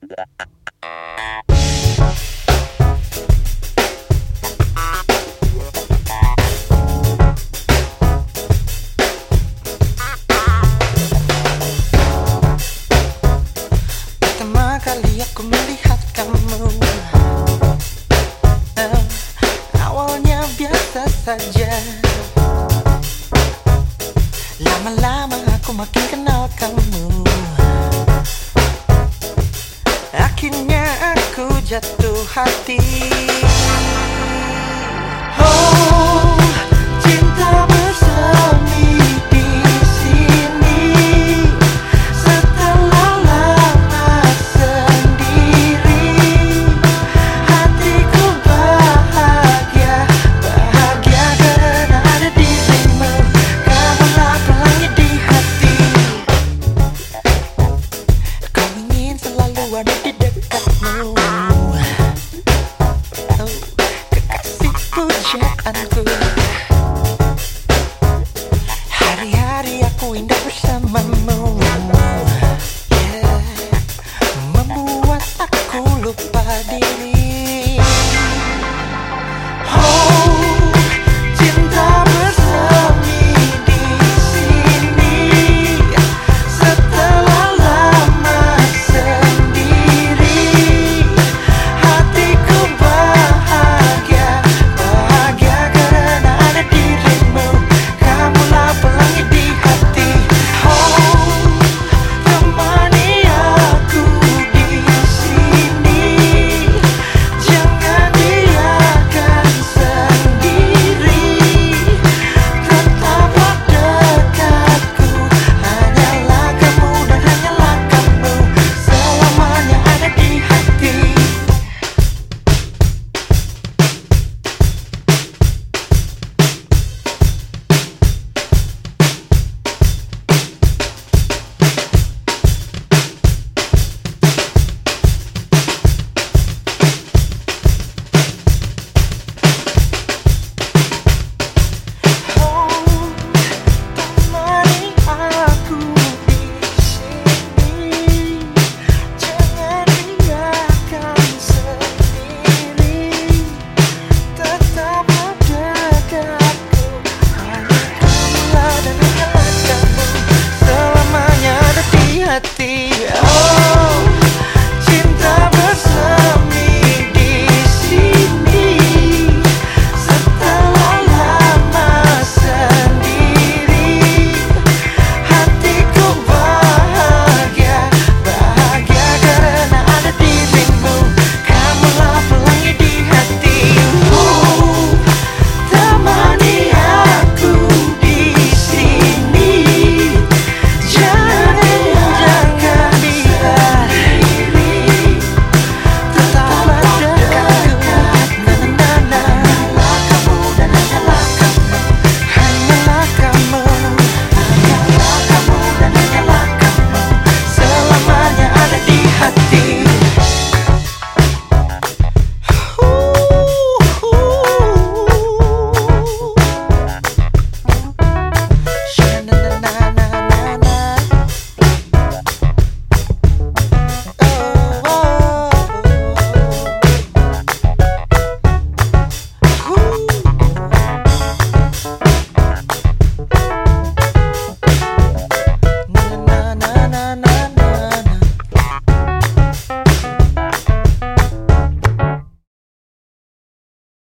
Pertama kali aku melihat kamu. Uh, Awalnya biasa saja. Lama-lama aku makin kenal kamu Akhirnya aku jatuh hati. Oh